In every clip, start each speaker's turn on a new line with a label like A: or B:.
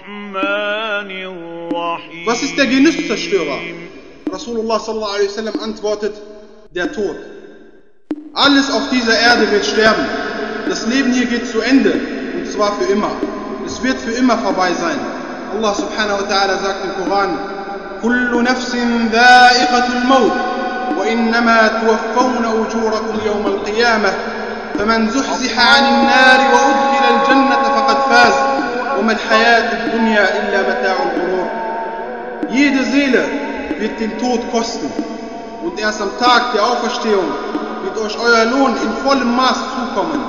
A: الرحمن الرحيم Was ist der Genüsszerstörer? Rasulullah sallallahu alaihi wasallam antwortet, der Tod. Alles auf dieser Erde wird sterben. Das Leben hier geht zu Ende, und zwar für immer. Es wird für immer vorbei sein. Allah subhanahu wa ta'ala sagt im Koran, كل نفس ذائقة الموت وإنما توفون أجوركم يوم القيامة فمن زحزح عن النار وأدخل الجنة فقد فاز وما الحياة الدنيا إلا متاع الغرور. Jede Seele wird den Tod kosten und erst am Tag der Auferstehung wird euch euer Lohn in vollem Maß zukommen.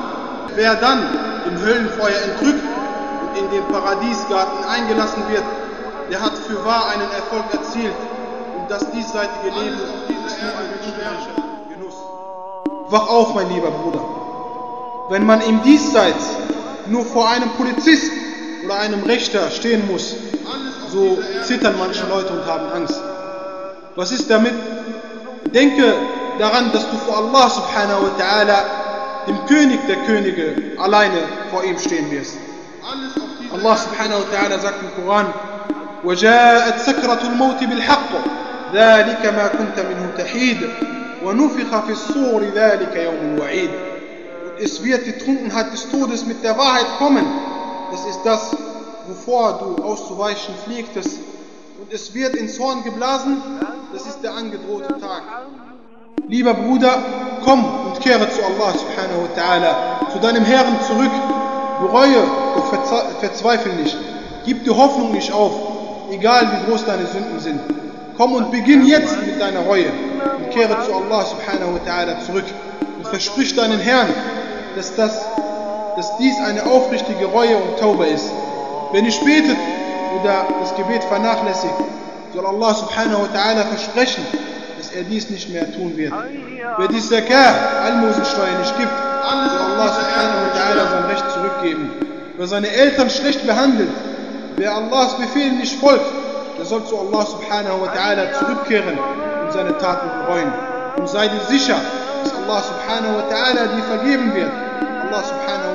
A: Wer dann im Höllenfeuer entrückt und in den Paradiesgarten eingelassen wird, der hat für wahr einen Erfolg erzielt und das diesseitige Leben ist nur ein Stärke, Genuss. Wach auf, mein lieber Bruder. Wenn man im Diesseits nur vor einem Polizisten oder einem Richter stehen muss, so zittern manche Leute und haben Angst. Was ist damit? Denke daran, dass du vor Allah subhanahu wa ta'ala, dem König der Könige, alleine vor ihm stehen wirst. Allah subhanahu wa ta'ala sagt im Koran, وجاءت سكرة الموت بالحق ذلك ما كنت منه تحيد ونفخ في الصور ذلك يوم الوعيد es wird die Trunkenheit des Todes mit der Wahrheit kommen es ist das, wovor du auszuweichen pflegtest, und es wird in Zorn geblasen, das ist der angedrohte Tag. Lieber Bruder, komm und kehre zu Allah subhanahu wa ta'ala, zu deinem Herrn zurück, bereue und verzweifle nicht, gib die Hoffnung nicht auf, egal wie groß deine Sünden sind. Komm und beginn jetzt mit deiner Reue und kehre zu Allah subhanahu wa ta'ala zurück und versprich deinen Herrn, dass das dass dies eine aufrichtige Reue und Taube ist. Wenn ihr betet oder das Gebet vernachlässigt, soll Allah subhanahu wa ta'ala versprechen, dass er dies nicht mehr tun wird. Wer die Zakat, Almosensteuer nicht gibt, soll Allah subhanahu wa ta'ala sein Recht zurückgeben. Wer seine Eltern schlecht behandelt, wer Allahs Befehlen nicht folgt, der soll zu Allah subhanahu wa ta'ala zurückkehren und seine Taten bereuen. Und sei dir sicher, dass Allah subhanahu wa ta'ala dir vergeben wird. Allah subhanahu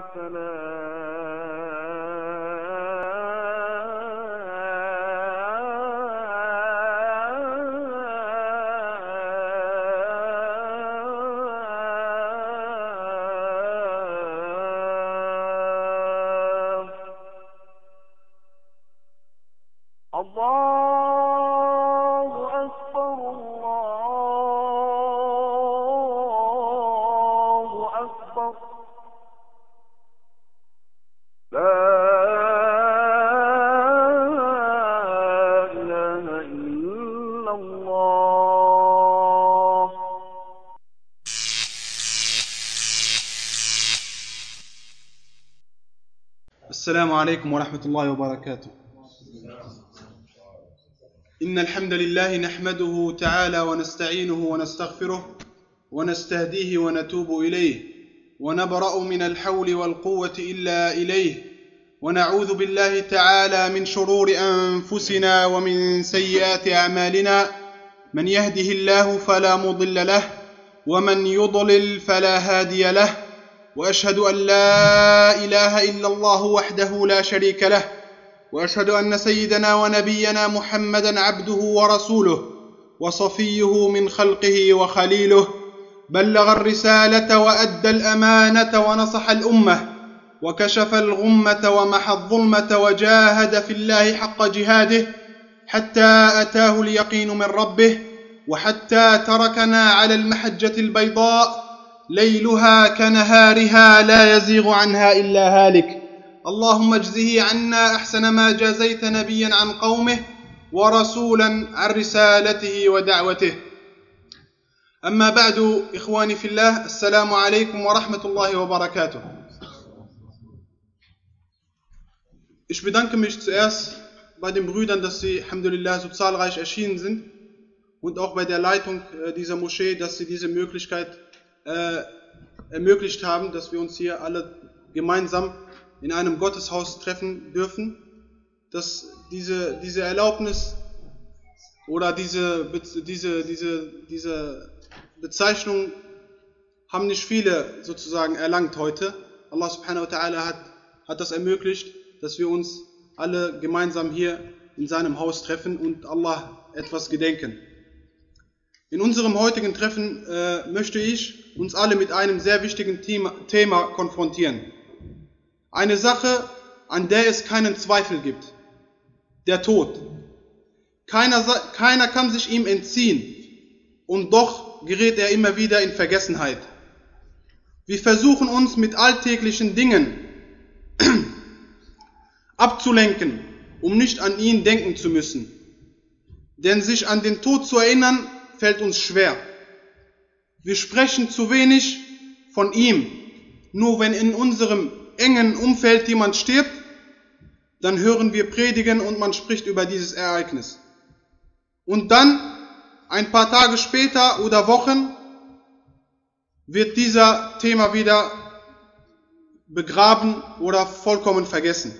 A: فلا السلام عليكم ورحمة الله وبركاته. إن الحمد لله نحمده تعالى ونستعينه ونستغفره ونستهديه ونتوب إليه ونبرأ من الحول والقوة إلا إليه ونعوذ بالله تعالى من شرور أنفسنا ومن سيئات أعمالنا من يهده الله فلا مضل له ومن يضلل فلا هادي له وأشهد أن لا إله إلا الله وحده لا شريك له وأشهد أن سيدنا ونبينا محمدا عبده ورسوله وصفيه من خلقه وخليله بلغ الرسالة وأدى الأمانة ونصح الأمة وكشف الغمة ومحى الظلمة وجاهد في الله حق جهاده حتى أتاه اليقين من ربه وحتى تركنا على المحجة البيضاء ليلها كنهارها لا يزيغ عنها إلا هالك اللهم اجزه عنا أحسن ما جازيت نبيا عن قومه ورسولا عن رسالته ودعوته أما بعد إخواني في الله السلام عليكم ورحمة الله وبركاته Ich bedanke mich zuerst bei den Brüdern, dass sie, Alhamdulillah, so zahlreich erschienen sind und auch bei der Leitung dieser Moschee, dass sie diese Möglichkeit äh, ermöglicht haben, dass wir uns hier alle gemeinsam in einem Gotteshaus treffen dürfen, dass diese, diese Erlaubnis oder diese, diese, diese, diese Bezeichnung haben nicht viele sozusagen erlangt heute. Allah subhanahu wa ta'ala hat, hat das ermöglicht, dass wir uns alle gemeinsam hier in seinem Haus treffen und Allah etwas gedenken. In unserem heutigen Treffen äh, möchte ich uns alle mit einem sehr wichtigen Thema, konfrontieren. Eine Sache, an der es keinen Zweifel gibt. Der Tod. Keiner, keiner kann sich ihm entziehen und doch gerät er immer wieder in Vergessenheit. Wir versuchen uns mit alltäglichen Dingen abzulenken, um nicht an ihn denken zu müssen. Denn sich an den Tod zu erinnern, fällt uns schwer. Wir sprechen zu wenig von ihm. Nur wenn in unserem engen Umfeld jemand stirbt, dann hören wir Predigen und man spricht über dieses Ereignis. Und dann, ein paar Tage später oder Wochen, wird dieser Thema wieder begraben oder vollkommen vergessen.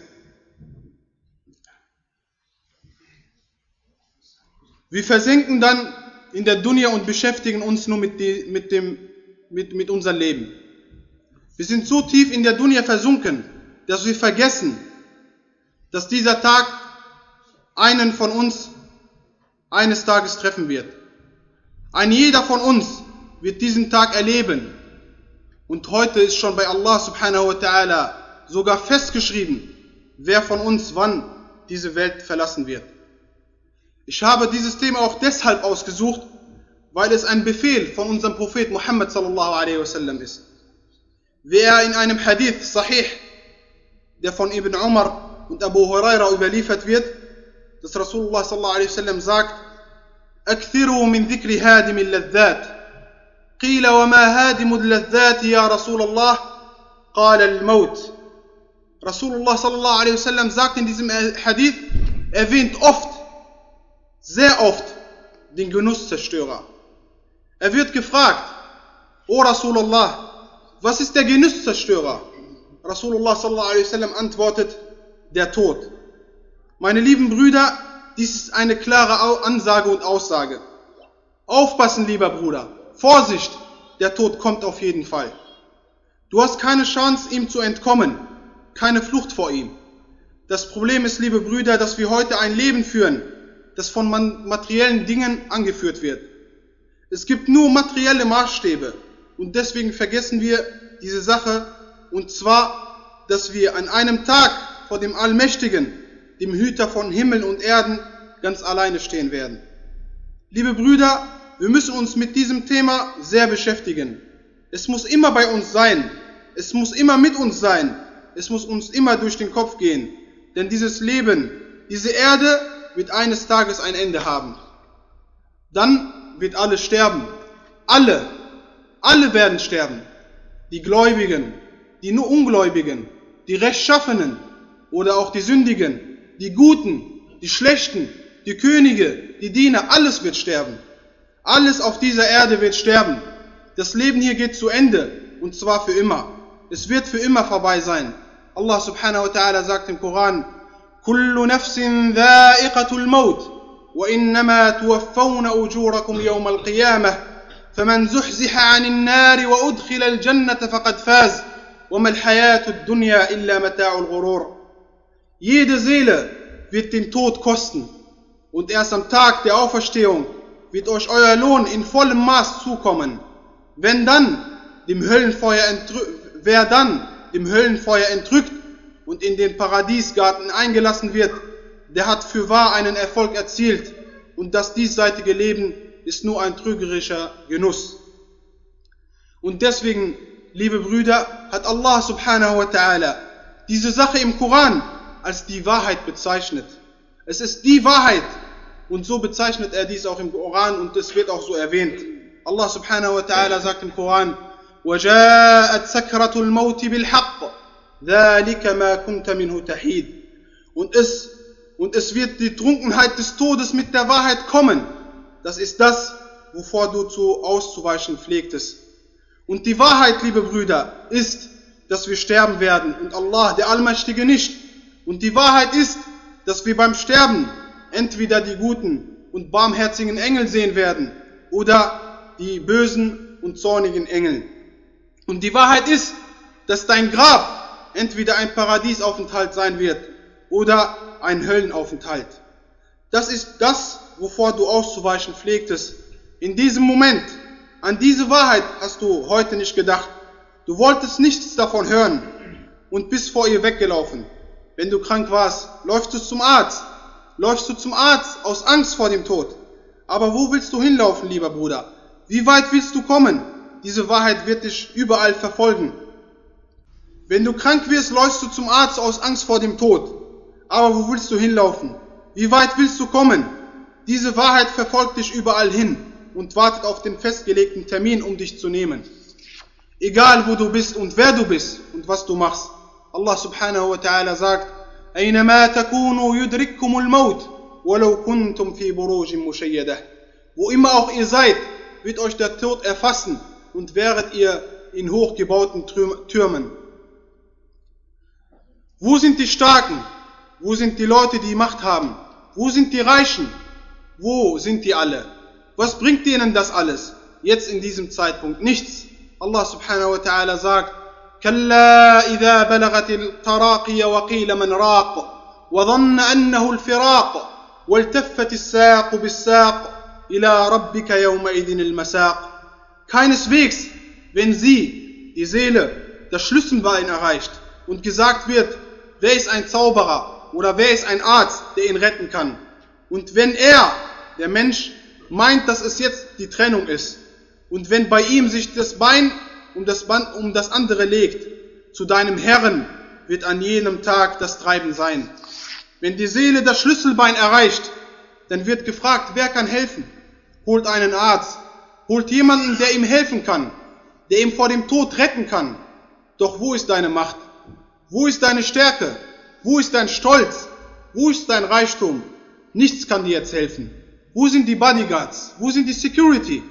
A: Wir versenken dann in der Dunya und beschäftigen uns nur mit, die, mit, dem, mit, mit unserem Leben. Wir sind so tief in der Dunya versunken, dass wir vergessen, dass dieser Tag einen von uns eines Tages treffen wird. Ein jeder von uns wird diesen Tag erleben. Und heute ist schon bei Allah subhanahu wa ta'ala sogar festgeschrieben, wer von uns wann diese Welt verlassen wird. Ich habe dieses Thema auch deshalb ausgesucht, weil es ein Befehl von unserem Prophet Muhammad sallallahu alaihi wasallam ist. Wie er in einem Hadith Sahih, der von Ibn Umar und Abu Huraira überliefert wird, dass Rasulullah sallallahu alaihi wasallam sagt, hadim من ذكر هادم wa ma hadim هادم اللذات يا Rasulullah?" الله قال maut Rasulullah sallallahu alaihi wasallam sagt in diesem Hadith, erwähnt oft sehr oft den Genusszerstörer. Er wird gefragt, O Rasulullah, was ist der Genusszerstörer? Rasulullah sallallahu alaihi antwortet, der Tod. Meine lieben Brüder, dies ist eine klare Ansage und Aussage. Aufpassen, lieber Bruder. Vorsicht, der Tod kommt auf jeden Fall. Du hast keine Chance, ihm zu entkommen, keine Flucht vor ihm. Das Problem ist, liebe Brüder, dass wir heute ein Leben führen, das von materiellen Dingen angeführt wird. Es gibt nur materielle Maßstäbe und deswegen vergessen wir diese Sache und zwar, dass wir an einem Tag vor dem Allmächtigen, dem Hüter von Himmel und Erden, ganz alleine stehen werden. Liebe Brüder, wir müssen uns mit diesem Thema sehr beschäftigen. Es muss immer bei uns sein. Es muss immer mit uns sein. Es muss uns immer durch den Kopf gehen. Denn dieses Leben, diese Erde wird eines Tages ein Ende haben. Dann wird alle sterben. Alle, alle werden sterben. Die Gläubigen, die nur Ungläubigen, die Rechtschaffenen oder auch die Sündigen, die Guten, die Schlechten, die Könige, die Diener, alles wird sterben. Alles auf dieser Erde wird sterben. Das Leben hier geht zu Ende und zwar für immer. Es wird für immer vorbei sein. Allah subhanahu wa ta'ala sagt im Koran, كل نفس ذائقة الموت وإنما توفون أجوركم يوم القيامة فمن زحزح عن النار وأدخل الجنة فقد فاز وما الحياة الدنيا إلا متاع الغرور Jede Seele wird den Tod kosten und erst am Tag der Auferstehung wird euch euer Lohn in vollem Maß zukommen. Wenn dann dem Höllenfeuer entrückt, wer dann dem Höllenfeuer entrückt und in den Paradiesgarten eingelassen wird, der hat fürwahr einen Erfolg erzielt und das diesseitige Leben ist nur ein trügerischer Genuss. Und deswegen, liebe Brüder, hat Allah subhanahu wa ta'ala diese Sache im Koran als die Wahrheit bezeichnet. Es ist die Wahrheit und so bezeichnet er dies auch im Koran und es wird auch so erwähnt. Allah subhanahu wa ta'ala sagt im Koran, وَجَاءَتْ سَكْرَةُ الْمَوْتِ بِالْحَقِّ und es, und es wird die Trunkenheit des Todes mit der Wahrheit kommen. Das ist das, wovor du zu auszuweichen pflegtest. Und die Wahrheit, liebe Brüder, ist, dass wir sterben werden und Allah, der Allmächtige, nicht. Und die Wahrheit ist, dass wir beim Sterben entweder die guten und barmherzigen Engel sehen werden oder die bösen und zornigen Engel. Und die Wahrheit ist, dass dein Grab entweder ein Paradiesaufenthalt sein wird oder ein Höllenaufenthalt. Das ist das, wovor du auszuweichen pflegtest. In diesem Moment, an diese Wahrheit hast du heute nicht gedacht. Du wolltest nichts davon hören und bist vor ihr weggelaufen. Wenn du krank warst, läufst du zum Arzt. Läufst du zum Arzt aus Angst vor dem Tod. Aber wo willst du hinlaufen, lieber Bruder? Wie weit willst du kommen? Diese Wahrheit wird dich überall verfolgen. Wenn du krank wirst, läufst du zum Arzt aus Angst vor dem Tod. Aber wo willst du hinlaufen? Wie weit willst du kommen? Diese Wahrheit verfolgt dich überall hin und wartet auf den festgelegten Termin, um dich zu nehmen. Egal wo du bist und wer du bist und was du machst. Allah subhanahu wa ta'ala sagt, أينما تكونوا يدرككم الموت ولو كنتم في بروج مشيدة. Wo immer auch ihr seid, wird euch der Tod erfassen und wäret ihr in hochgebauten Türmen. Wo sind die Starken? Wo sind die Leute, die Macht haben? Wo sind die Reichen? Wo sind die alle? Was bringt ihnen das alles? Jetzt in diesem Zeitpunkt nichts. Allah subhanahu wa ta'ala sagt, كلا إذا بلغت التراقي وقيل من راق وظن أنه الفراق والتفت الساق بالساق إلى ربك يومئذ المساق Keineswegs, wenn sie, die Seele, das Schlüsselbein erreicht und gesagt wird, Wer ist ein Zauberer oder wer ist ein Arzt, der ihn retten kann? Und wenn er, der Mensch, meint, dass es jetzt die Trennung ist, und wenn bei ihm sich das Bein um das, Band, um das andere legt, zu deinem Herrn wird an jenem Tag das Treiben sein. Wenn die Seele das Schlüsselbein erreicht, dann wird gefragt, wer kann helfen? Holt einen Arzt, holt jemanden, der ihm helfen kann, der ihm vor dem Tod retten kann. Doch wo ist deine Macht? Wo ist deine Stärke? Wo ist dein Stolz? Wo ist dein Reichtum? Nichts kann dir jetzt helfen. Wo sind die Bodyguards? Wo sind die Security?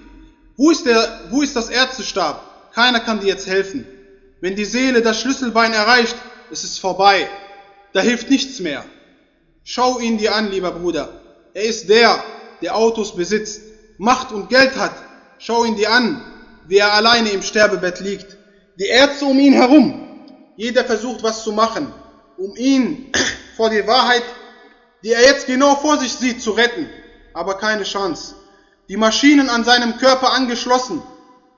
A: Wo ist, der, wo ist das Ärztestab? Keiner kann dir jetzt helfen. Wenn die Seele das Schlüsselbein erreicht, es ist vorbei. Da hilft nichts mehr. Schau ihn dir an, lieber Bruder. Er ist der, der Autos besitzt, Macht und Geld hat. Schau ihn dir an, wie er alleine im Sterbebett liegt. Die Ärzte um ihn herum, jeder versucht, was zu machen, um ihn vor der Wahrheit, die er jetzt genau vor sich sieht, zu retten. Aber keine Chance. Die Maschinen an seinem Körper angeschlossen,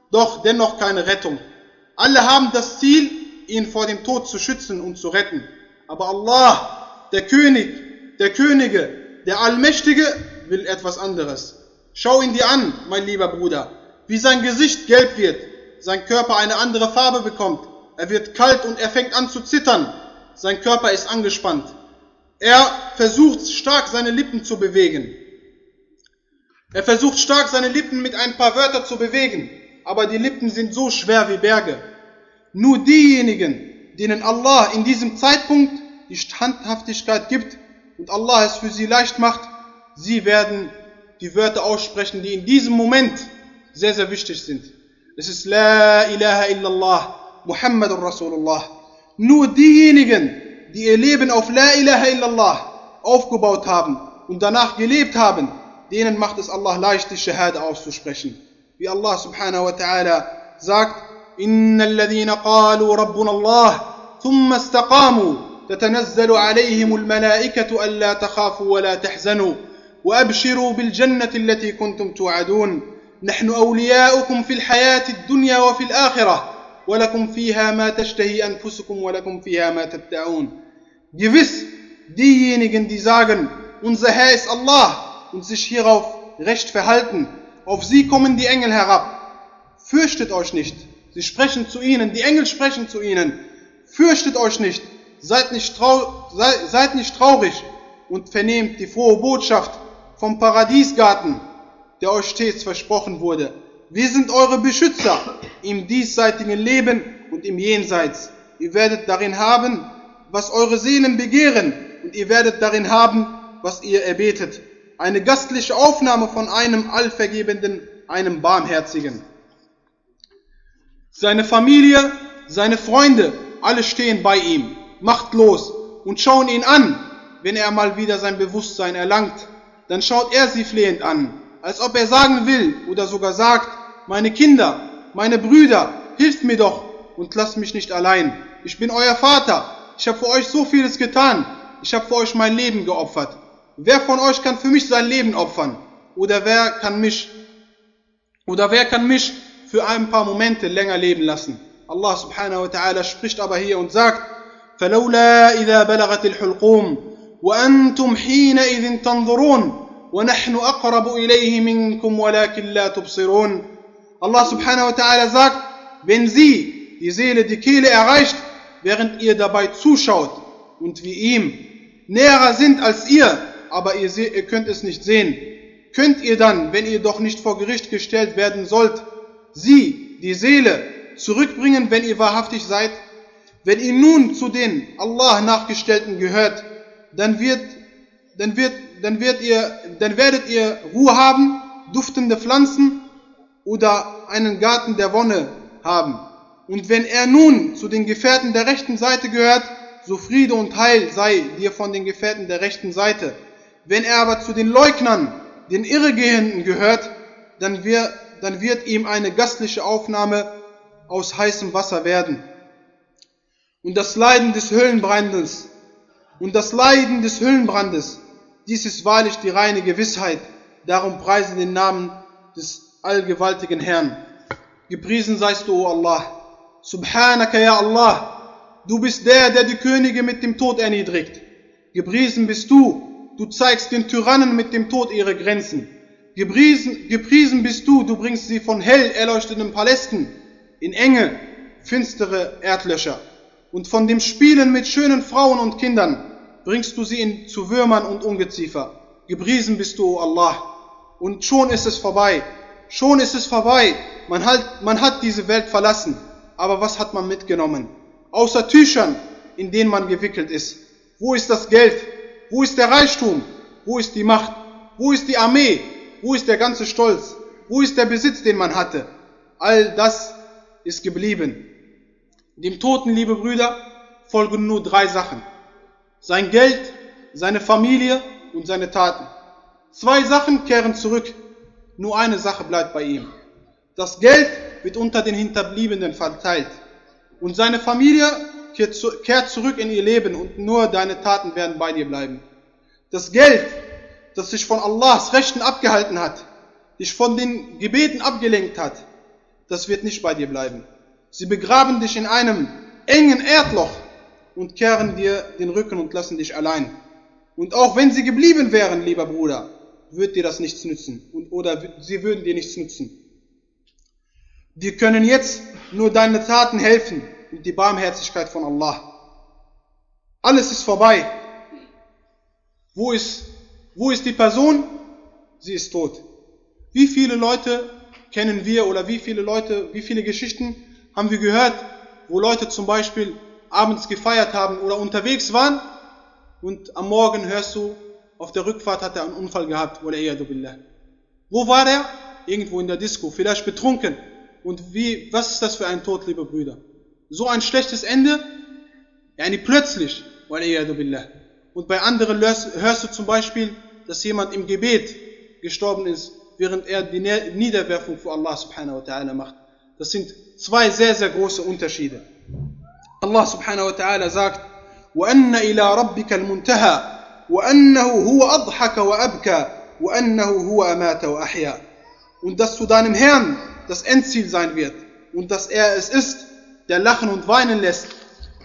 A: doch dennoch keine Rettung. Alle haben das Ziel, ihn vor dem Tod zu schützen und zu retten. Aber Allah, der König, der Könige, der Allmächtige, will etwas anderes. Schau ihn dir an, mein lieber Bruder, wie sein Gesicht gelb wird, sein Körper eine andere Farbe bekommt, er wird kalt und er fängt an zu zittern. Sein Körper ist angespannt. Er versucht stark seine Lippen zu bewegen. Er versucht stark seine Lippen mit ein paar Wörtern zu bewegen, aber die Lippen sind so schwer wie Berge. Nur diejenigen, denen Allah in diesem Zeitpunkt die Standhaftigkeit gibt und Allah es für sie leicht macht, sie werden die Wörter aussprechen, die in diesem Moment sehr, sehr wichtig sind. Es ist La ilaha illallah. Muhammad الله Nur diejenigen, die ihr Leben auf La ilaha illallah aufgebaut haben und danach gelebt haben, denen macht es Allah leicht, die Shahada auszusprechen. Wie Allah subhanahu wa ta'ala sagt, إن الذين قالوا ربنا الله ثم استقاموا تتنزل عليهم الملائكة ألا تخافوا ولا تحزنوا وأبشروا بالجنة التي كنتم توعدون نحن أولياؤكم في الحياة الدنيا وفي الآخرة ولكم فيها ما تشتهي أنفسكم ولكم فيها ما تدعون Gewiss, diejenigen, die sagen, unser Herr ist Allah und sich hierauf recht verhalten, auf sie kommen die Engel herab. Fürchtet euch nicht. Sie sprechen zu ihnen, die Engel sprechen zu ihnen. Fürchtet euch nicht. Seid nicht, trau sei, seid nicht traurig und vernehmt die frohe Botschaft vom Paradiesgarten, der euch stets versprochen wurde. Wir sind eure Beschützer im diesseitigen Leben und im Jenseits. Ihr werdet darin haben, was eure Seelen begehren, und ihr werdet darin haben, was ihr erbetet. Eine gastliche Aufnahme von einem Allvergebenden, einem Barmherzigen. Seine Familie, seine Freunde, alle stehen bei ihm, machtlos, und schauen ihn an, wenn er mal wieder sein Bewusstsein erlangt. Dann schaut er sie flehend an, als ob er sagen will oder sogar sagt, meine Kinder, meine Brüder, hilft mir doch und lasst mich nicht allein. Ich bin euer Vater. Ich habe für euch so vieles getan. Ich habe für euch mein Leben geopfert. Wer von euch kann für mich sein Leben opfern? Oder wer kann mich, oder wer kann mich für ein paar Momente länger leben lassen? Allah subhanahu wa ta'ala spricht aber hier und sagt, إِذَا بَلَغَتِ الْحُلْقُومِ الحلقوم حِينَ إِذٍ تنظرون وَنَحْنُ أَقْرَبُ إِلَيْهِ مِنْكُمْ ولكن لَا تبصرون Allah subhanahu wa ta'ala sagt, wenn sie, die Seele, die Kehle erreicht, während ihr dabei zuschaut und wie ihm näherer sind als ihr, aber ihr, seht, ihr könnt es nicht sehen, könnt ihr dann, wenn ihr doch nicht vor Gericht gestellt werden sollt, sie, die Seele, zurückbringen, wenn ihr wahrhaftig seid? Wenn ihr nun zu den Allah nachgestellten gehört, dann wird, dann wird, dann wird ihr, dann werdet ihr Ruhe haben, duftende Pflanzen oder einen Garten der Wonne haben. Und wenn er nun zu den Gefährten der rechten Seite gehört, so Friede und Heil sei dir von den Gefährten der rechten Seite. Wenn er aber zu den Leugnern, den Irregehenden gehört, dann wird, dann wird ihm eine gastliche Aufnahme aus heißem Wasser werden. Und das Leiden des Höhlenbrandes, und das Leiden des Höhlenbrandes, dies ist wahrlich die reine Gewissheit. Darum preisen den Namen des allgewaltigen Herrn. Gepriesen seist du, O Allah. Subhanaka, ya Allah. Du bist der, der die Könige mit dem Tod erniedrigt. Gepriesen bist du. Du zeigst den Tyrannen mit dem Tod ihre Grenzen. Gepriesen, gepriesen bist du. Du bringst sie von hell erleuchteten Palästen in enge, finstere Erdlöcher. Und von dem Spielen mit schönen Frauen und Kindern bringst du sie in, zu Würmern und Ungeziefer. Gepriesen bist du, O Allah. Und schon ist es vorbei schon ist es vorbei. Man hat, man hat diese Welt verlassen. Aber was hat man mitgenommen? Außer Tüchern, in denen man gewickelt ist. Wo ist das Geld? Wo ist der Reichtum? Wo ist die Macht? Wo ist die Armee? Wo ist der ganze Stolz? Wo ist der Besitz, den man hatte? All das ist geblieben. Dem Toten, liebe Brüder, folgen nur drei Sachen. Sein Geld, seine Familie und seine Taten. Zwei Sachen kehren zurück, nur eine Sache bleibt bei ihm. Das Geld wird unter den Hinterbliebenen verteilt. Und seine Familie kehrt zurück in ihr Leben und nur deine Taten werden bei dir bleiben. Das Geld, das dich von Allahs Rechten abgehalten hat, dich von den Gebeten abgelenkt hat, das wird nicht bei dir bleiben. Sie begraben dich in einem engen Erdloch und kehren dir den Rücken und lassen dich allein. Und auch wenn sie geblieben wären, lieber Bruder, wird dir das nichts nützen und, oder sie würden dir nichts nützen. Dir können jetzt nur deine Taten helfen und die Barmherzigkeit von Allah. Alles ist vorbei. Wo ist, wo ist die Person? Sie ist tot. Wie viele Leute kennen wir oder wie viele Leute, wie viele Geschichten haben wir gehört, wo Leute zum Beispiel abends gefeiert haben oder unterwegs waren und am Morgen hörst du, auf der Rückfahrt hat er einen Unfall gehabt. Billah. Wo war er? Irgendwo in der Disco, vielleicht betrunken. Und wie, was ist das für ein Tod, liebe Brüder? So ein schlechtes Ende? Yani plötzlich. Billah. Und bei anderen hörst du zum Beispiel, dass jemand im Gebet gestorben ist, während er die Niederwerfung für Allah subhanahu wa ta'ala macht. Das sind zwei sehr, sehr große Unterschiede. Allah subhanahu wa ta'ala sagt, وَأَنَّ إِلَىٰ رَبِّكَ الْمُنْتَهَى وأنه هو أضحك وأبكى وأنه هو أمات وأحيا und dass zu deinem Herrn das Endziel sein wird und dass er es ist, der lachen und weinen lässt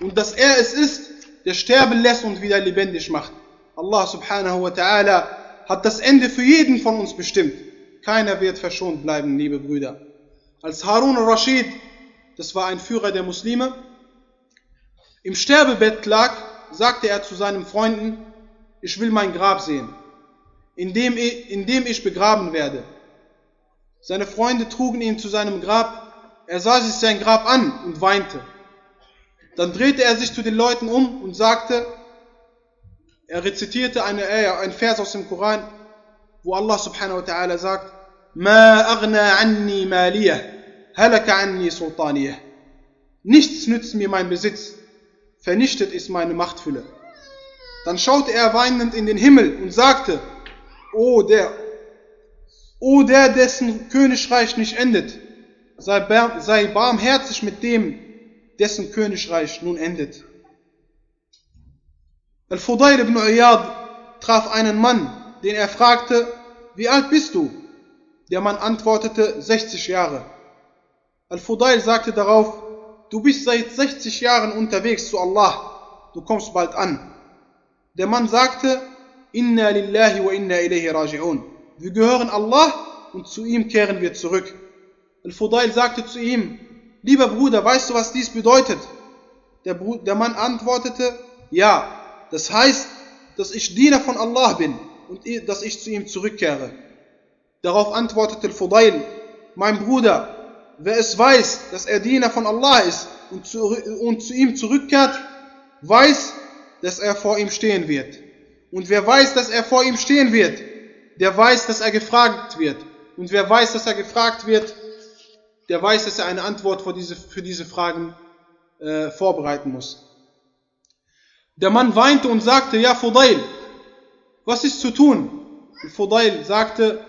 A: und dass er es ist, der sterben lässt und wieder lebendig macht. Allah subhanahu wa ta'ala hat das Ende für jeden von uns bestimmt. Keiner wird verschont bleiben, liebe Brüder. Als Harun al-Rashid, das war ein Führer der Muslime, im Sterbebett lag, sagte er zu seinen Freunden, ich will mein Grab sehen, in dem, in dem ich begraben werde. Seine Freunde trugen ihn zu seinem Grab, er sah sich sein Grab an und weinte. Dann drehte er sich zu den Leuten um und sagte, er rezitierte eine Ayah, äh, ein Vers aus dem Koran, wo Allah subhanahu wa ta'ala sagt, Ma agna anni maliyah, halaka anni sultaniyah. Nichts nützt mir mein Besitz, vernichtet ist meine Machtfülle. Dann schaute er weinend in den Himmel und sagte, O der, O der, dessen Königreich nicht endet, sei, bar, sei barmherzig mit dem, dessen Königreich nun endet. Al-Fudayl ibn Iyad traf einen Mann, den er fragte, wie alt bist du? Der Mann antwortete, 60 Jahre. Al-Fudayl sagte darauf, du bist seit 60 Jahren unterwegs zu Allah, du kommst bald an. Der Mann sagte, Inna lillahi wa inna ilayhi raji'un. Wir gehören Allah und zu ihm kehren wir zurück. Al-Fudail sagte zu ihm, Lieber Bruder, weißt du, was dies bedeutet? Der, Bruder, der Mann antwortete, Ja, das heißt, dass ich Diener von Allah bin und dass ich zu ihm zurückkehre. Darauf antwortete Al-Fudail, Mein Bruder, wer es weiß, dass er Diener von Allah ist und zu, und zu ihm zurückkehrt, weiß, dass er vor ihm stehen wird. Und wer weiß, dass er vor ihm stehen wird, der weiß, dass er gefragt wird. Und wer weiß, dass er gefragt wird, der weiß, dass er eine Antwort für diese, für diese Fragen äh, vorbereiten muss. Der Mann weinte und sagte, ja Fudail, was ist zu tun? Und Fudail sagte,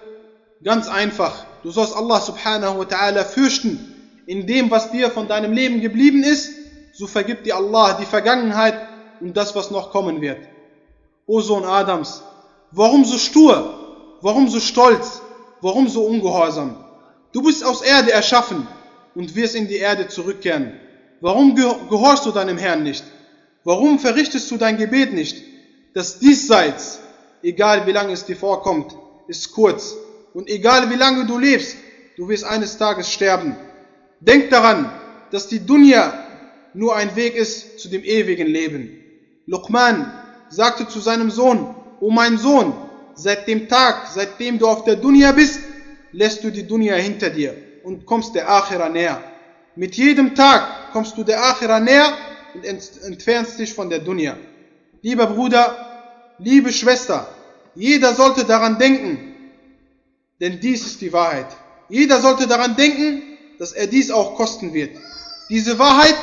A: ganz einfach, du sollst Allah subhanahu wa ta'ala fürchten. In dem, was dir von deinem Leben geblieben ist, so vergibt dir Allah die Vergangenheit und das, was noch kommen wird. O Sohn Adams, warum so stur? Warum so stolz? Warum so ungehorsam? Du bist aus Erde erschaffen und wirst in die Erde zurückkehren. Warum gehorchst du deinem Herrn nicht? Warum verrichtest du dein Gebet nicht? Das Diesseits, egal wie lange es dir vorkommt, ist kurz. Und egal wie lange du lebst, du wirst eines Tages sterben. Denk daran, dass die Dunja nur ein Weg ist zu dem ewigen Leben. Luqman sagte zu seinem Sohn, O mein Sohn, seit dem Tag, seitdem du auf der Dunya bist, lässt du die Dunya hinter dir und kommst der Achira näher. Mit jedem Tag kommst du der Achira näher und entfernst dich von der Dunya. Lieber Bruder, liebe Schwester, jeder sollte daran denken, denn dies ist die Wahrheit. Jeder sollte daran denken, dass er dies auch kosten wird. Diese Wahrheit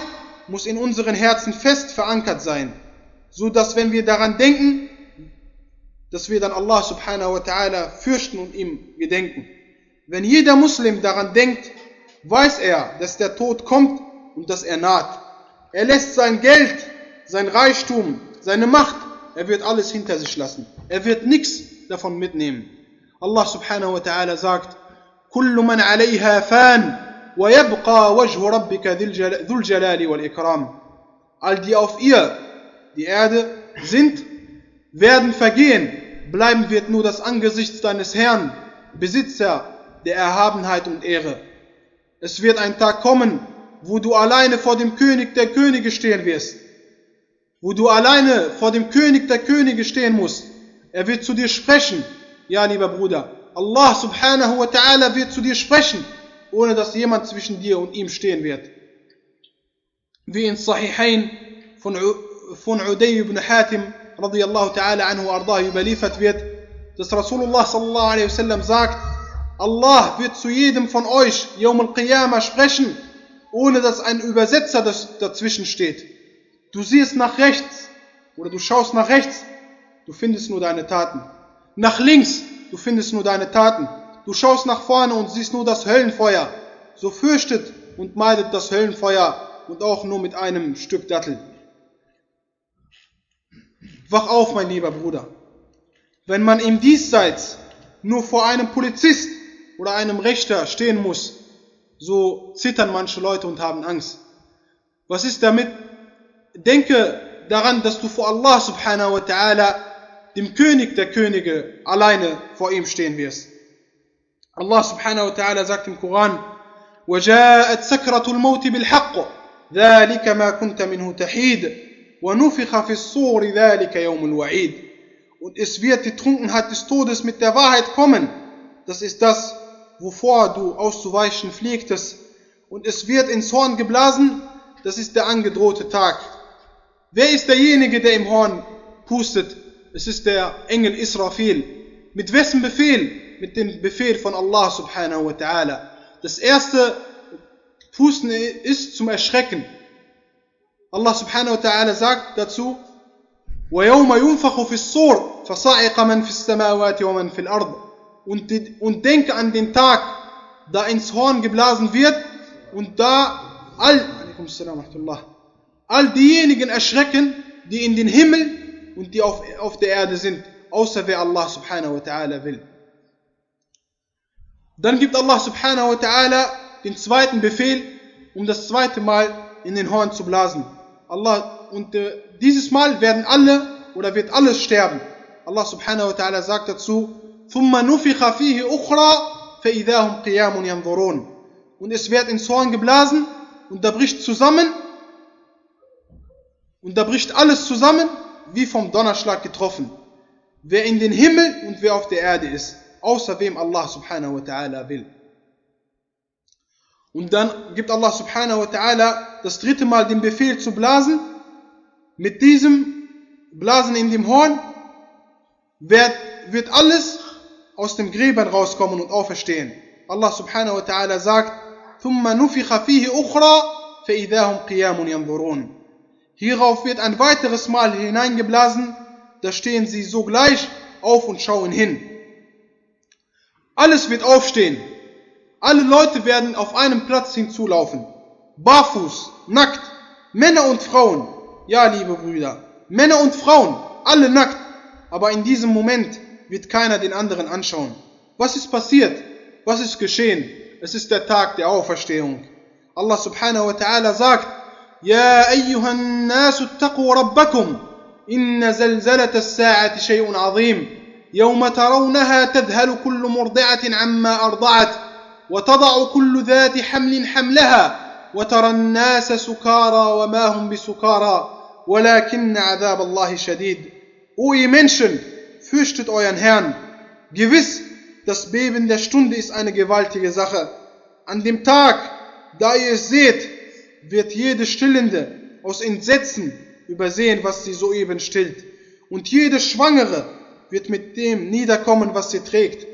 A: muss in unseren Herzen fest verankert sein so dass wenn wir daran denken, dass wir dann Allah subhanahu wa ta'ala fürchten und ihm gedenken. Wenn jeder Muslim daran denkt, weiß er, dass der Tod kommt und dass er naht. Er lässt sein Geld, sein Reichtum, seine Macht, er wird alles hinter sich lassen. Er wird nichts davon mitnehmen. Allah subhanahu wa ta'ala sagt, كل من عليها فان ويبقى وجه ربك ذو الجلال والإكرام. All die auf ihr die Erde, sind, werden vergehen, bleiben wird nur das Angesicht deines Herrn, Besitzer der Erhabenheit und Ehre. Es wird ein Tag kommen, wo du alleine vor dem König der Könige stehen wirst, wo du alleine vor dem König der Könige stehen musst. Er wird zu dir sprechen, ja lieber Bruder. Allah subhanahu wa ta'ala wird zu dir sprechen, ohne dass jemand zwischen dir und ihm stehen wird. Wie in Sahihain von von Uday ibn Hatim radiallahu ta'ala anhu ardahi überliefert wird, dass Rasulullah sallallahu alaihi wasallam sagt, Allah wird zu jedem von euch Yawm al-Qiyamah sprechen, ohne dass ein Übersetzer dazwischen steht. Du siehst nach rechts oder du schaust nach rechts, du findest nur deine Taten. Nach links, du findest nur deine Taten. Du schaust nach vorne und siehst nur das Höllenfeuer. So fürchtet und meidet das Höllenfeuer und auch nur mit einem Stück Dattel. Wach auf, mein lieber Bruder. Wenn man im Diesseits nur vor einem Polizist oder einem Richter stehen muss, so zittern manche Leute und haben Angst. Was ist damit? Denke daran, dass du vor Allah subhanahu wa ta'ala, dem König der Könige, alleine vor ihm stehen wirst. Allah subhanahu wa ta'ala sagt im Koran, وَجَاءَتْ سَكْرَةُ الْمَوْتِ بِالْحَقِّ ذَلِكَ مَا كُنْتَ مِنْهُ تَحِيدٌ und es wird die Trunkenheit des Todes mit der Wahrheit kommen. Das ist das, wovor du auszuweichen pflegtest. Und es wird ins Horn geblasen. Das ist der angedrohte Tag. Wer ist derjenige, der im Horn pustet? Es ist der Engel Israfil. Mit wessen Befehl? Mit dem Befehl von Allah subhanahu wa ta'ala. Das erste Pusten ist zum Erschrecken. Allah subhanahu wa ta'ala sagt dazu, وَيَوْمَ يُنْفَخُ فِي الصُّورِ فَصَعِقَ مَنْ فِي السَّمَاوَاتِ وَمَنْ فِي الْأَرْضِ und, und denke an den Tag, da ins Horn geblasen wird und da all, all diejenigen erschrecken, die in den Himmel und die auf, auf der Erde sind, außer wer Allah subhanahu wa ta'ala will. Dann gibt Allah subhanahu wa ta'ala den zweiten Befehl, um das zweite Mal in den Horn zu blasen. Allah, und äh, dieses Mal werden alle oder wird alles sterben. Allah subhanahu wa ta'ala sagt dazu, Und es wird ins Horn geblasen und da bricht zusammen und da bricht alles zusammen, wie vom Donnerschlag getroffen. Wer in den Himmel und wer auf der Erde ist, außer wem Allah subhanahu wa ta'ala will. Und dann gibt Allah subhanahu wa ta'ala das dritte Mal den Befehl zu blasen, mit diesem Blasen in dem Horn wird, wird alles aus dem Gräbern rauskommen und auferstehen. Allah subhanahu wa ta'ala sagt, ثم نفخ فيه أخرى فإذا هم قيام ينظرون Hierauf wird ein weiteres Mal hineingeblasen, da stehen sie sogleich auf und schauen hin. Alles wird aufstehen. Alle Leute werden auf einem Platz hinzulaufen. barfuß, nackt, Männer und Frauen. Ja, liebe Brüder, Männer und Frauen, alle nackt. Aber in diesem Moment wird keiner den anderen anschauen. Was ist passiert? Was ist geschehen? Es ist der Tag der Auferstehung. Allah subhanahu wa ta'ala sagt, يا أيها الناس اتقوا ربكم إن زلزلة الساعة شيء عظيم يوم ترونها تذهل كل مرضعة عما أرضعت وتضع كل ذات حمل حملها وترى الناس سكارى وما هم بسكارى ولكن عذاب الله شديد O ihr Menschen, fürchtet euren Herrn. Gewiss, das Beben der Stunde ist eine gewaltige Sache. An dem Tag, da ihr es seht, wird jede Stillende aus Entsetzen übersehen, was sie soeben stillt. Und jede Schwangere wird mit dem niederkommen, was sie trägt.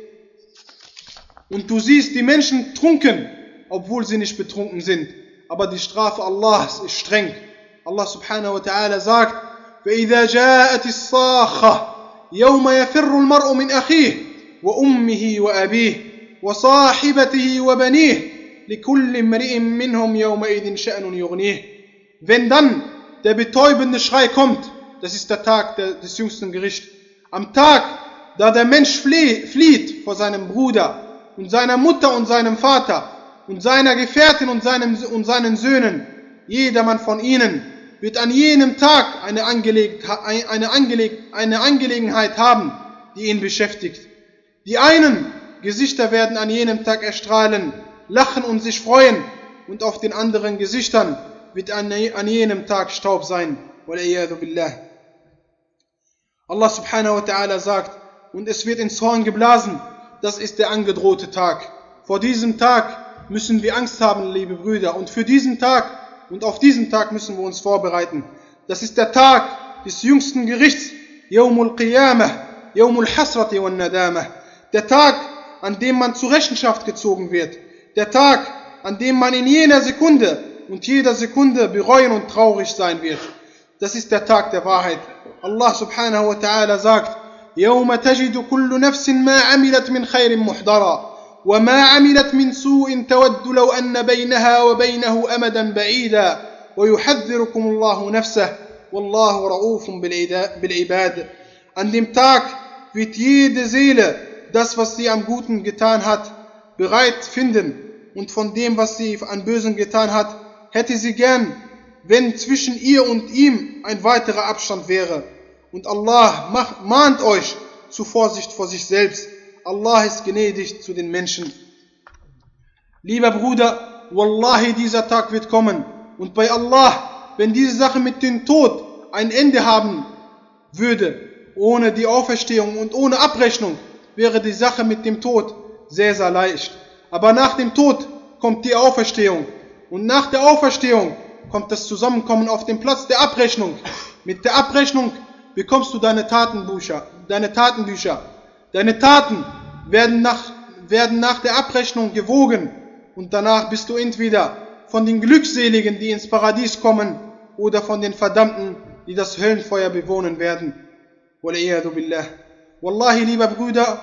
A: Und du siehst die Menschen trunken, obwohl sie nicht betrunken sind aber die Strafe Allahs ist streng. Allah subhanahu wa ta'ala sagt, فإذا جاءت الصاخة يوم يفر المرء من أخيه وأمه وأبيه وصاحبته وبنيه لكل امرئ منهم يومئذ شأن يغنيه Wenn dann der betäubende Schrei kommt, das ist der Tag des jüngsten Gerichts, am Tag, da der Mensch flieht vor seinem Bruder und seiner Mutter und seinem Vater und seiner Gefährtin und, seinem, und seinen Söhnen. Jedermann von ihnen wird an jenem Tag eine, Angeleg eine, Angeleg eine Angelegenheit haben, die ihn beschäftigt. Die einen Gesichter werden an jenem Tag erstrahlen, lachen und sich freuen, und auf den anderen Gesichtern wird an, an jenem Tag Staub sein. Allah subhanahu wa ta'ala sagt, und es wird ins Horn geblasen, das ist der angedrohte Tag. Vor diesem Tag müssen wir Angst haben, liebe Brüder. Und für diesen Tag und auf diesen Tag müssen wir uns vorbereiten. Das ist der Tag des jüngsten Gerichts, Yawmul Qiyamah, Yawmul Hasrati wal Nadamah. Der Tag, an dem man zur Rechenschaft gezogen wird. Der Tag, an dem man in jener Sekunde und jeder Sekunde bereuen und traurig sein wird. Das ist der Tag der Wahrheit. Allah subhanahu wa ta'ala sagt, يوم تجد كل نفس ما عملت من خير محضرًا وما عملت من سوء تود لو أن بينها وبينه أمدا بعيدا ويحذركم الله نفسه والله رؤوف بالعباد An dem Tag wird jede Seele das, was sie am Guten getan hat, bereit finden und von dem, was sie an Bösen getan hat, hätte sie gern, wenn zwischen ihr und ihm ein weiterer Abstand wäre. Und Allah mahnt euch zu Vorsicht vor sich selbst. Allah ist gnädig zu den Menschen. Lieber Bruder, Wallahi, dieser Tag wird kommen. Und bei Allah, wenn diese Sache mit dem Tod ein Ende haben würde, ohne die Auferstehung und ohne Abrechnung, wäre die Sache mit dem Tod sehr, sehr leicht. Aber nach dem Tod kommt die Auferstehung. Und nach der Auferstehung kommt das Zusammenkommen auf den Platz der Abrechnung. Mit der Abrechnung bekommst du deine Tatenbücher, deine Tatenbücher. Deine Taten werden nach, werden nach der Abrechnung gewogen und danach bist du entweder von den Glückseligen, die ins Paradies kommen, oder von den Verdammten, die das Höllenfeuer bewohnen werden. Wallahi, lieber Brüder,